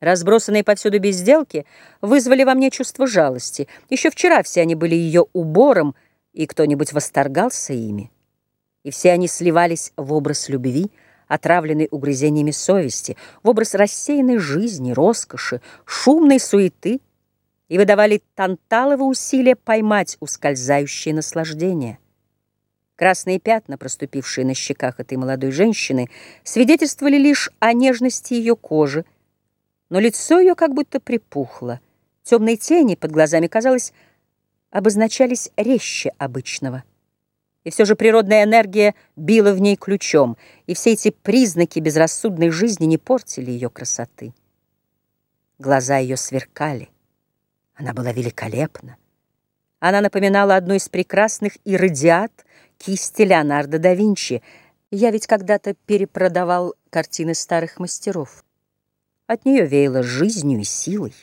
Разбросанные повсюду безделки вызвали во мне чувство жалости. Еще вчера все они были ее убором, и кто-нибудь восторгался ими. И все они сливались в образ любви, отравленный угрызениями совести, в образ рассеянной жизни, роскоши, шумной суеты, и выдавали танталово усилия поймать ускользающее наслаждение. Красные пятна, проступившие на щеках этой молодой женщины, свидетельствовали лишь о нежности ее кожи, но лицо ее как будто припухло. Темные тени под глазами, казалось, обозначались резче обычного. И все же природная энергия била в ней ключом, и все эти признаки безрассудной жизни не портили ее красоты. Глаза ее сверкали. Она была великолепна. Она напоминала одну из прекрасных иродиат кисти Леонардо да Винчи. Я ведь когда-то перепродавал картины старых мастеров. От нее веяло жизнью и силой.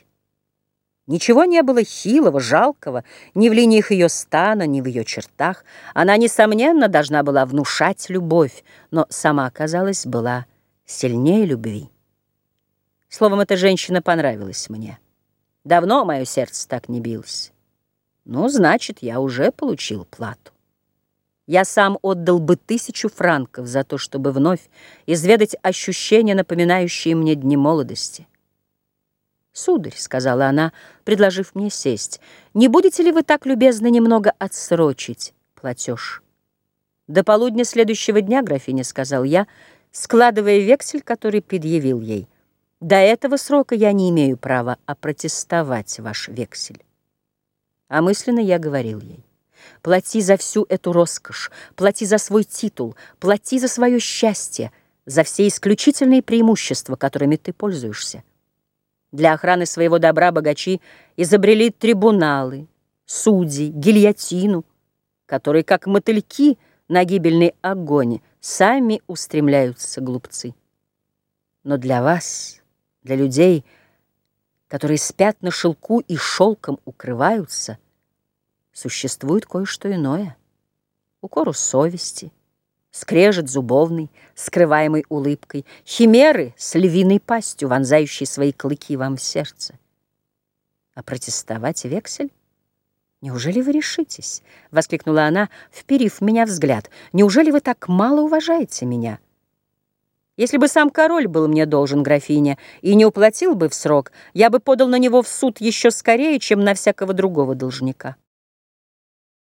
Ничего не было хилого, жалкого ни в линиях ее стана, ни в ее чертах. Она, несомненно, должна была внушать любовь, но сама, казалось, была сильнее любви. Словом, эта женщина понравилась мне. Давно мое сердце так не билось. Ну, значит, я уже получил плату. Я сам отдал бы тысячу франков за то, чтобы вновь изведать ощущения, напоминающие мне дни молодости. «Сударь», — сказала она, предложив мне сесть, «не будете ли вы так любезны немного отсрочить платеж?» «До полудня следующего дня, графиня», — сказал я, складывая вексель, который предъявил ей. «До этого срока я не имею права опротестовать ваш вексель». А мысленно я говорил ей. Плати за всю эту роскошь, плати за свой титул, плати за свое счастье, за все исключительные преимущества, которыми ты пользуешься. Для охраны своего добра богачи изобрели трибуналы, судьи, гильотину, которые, как мотыльки на гибельный огонь, сами устремляются глупцы. Но для вас, для людей, которые спят на шелку и шелком укрываются, существует кое-что иное. Укору совести, скрежет зубовный, скрываемый улыбкой, химеры с львиной пастью, вонзающей свои клыки вам в сердце. А протестовать вексель? «Неужели вы решитесь?» — воскликнула она, вперив в меня взгляд. «Неужели вы так мало уважаете меня?» «Если бы сам король был мне должен, графиня, и не уплатил бы в срок, я бы подал на него в суд еще скорее, чем на всякого другого должника».